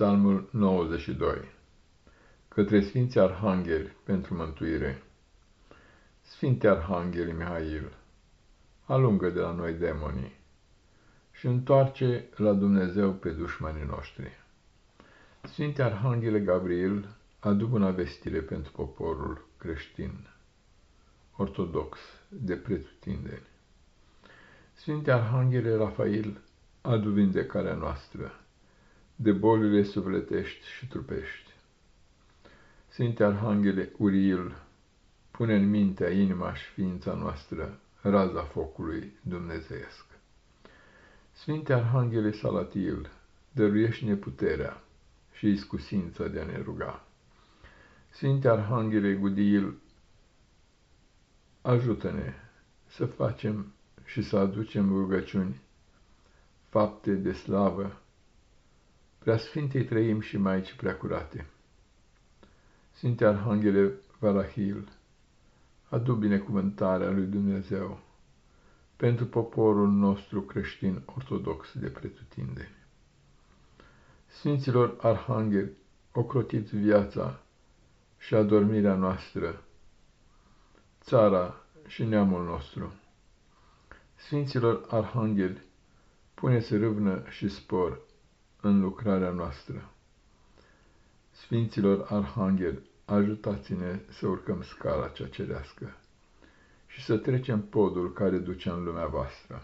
Psalmul 92 Către Sfinții Arhangheli pentru mântuire Sfinte Arhangheli Mihail, alungă de la noi demonii și întoarce la Dumnezeu pe dușmanii noștri. Sfinte Arhanghele Gabriel, adu bună vestire pentru poporul creștin, ortodox, de pretutindeni. Sfinte Arhanghele Rafael, adu vindecarea noastră de bolile sufletești și trupești. Sfinte Arhanghele Uriil, pune în mintea, inima și ființa noastră raza focului dumnezeiesc. Sfinte Arhanghele Salatil, dăruiește-ne puterea și iscusința de a ne ruga. Sfinte Arhanghele Gudiil, ajută-ne să facem și să aducem rugăciuni, fapte de slavă, Preasfintei trăim și Maicii Preacurate. Sfinte Arhanghele Valahil, adu binecuvântarea lui Dumnezeu pentru poporul nostru creștin ortodox de pretutindeni. Sfinților Arhangheli, ocrotiți viața și adormirea noastră, țara și neamul nostru. Sfinților Arhangheli, puneți râvnă și spor în lucrarea noastră. Sfinților Arhanghel, ajutați-ne să urcăm scala cea cerească și să trecem podul care duce în lumea voastră.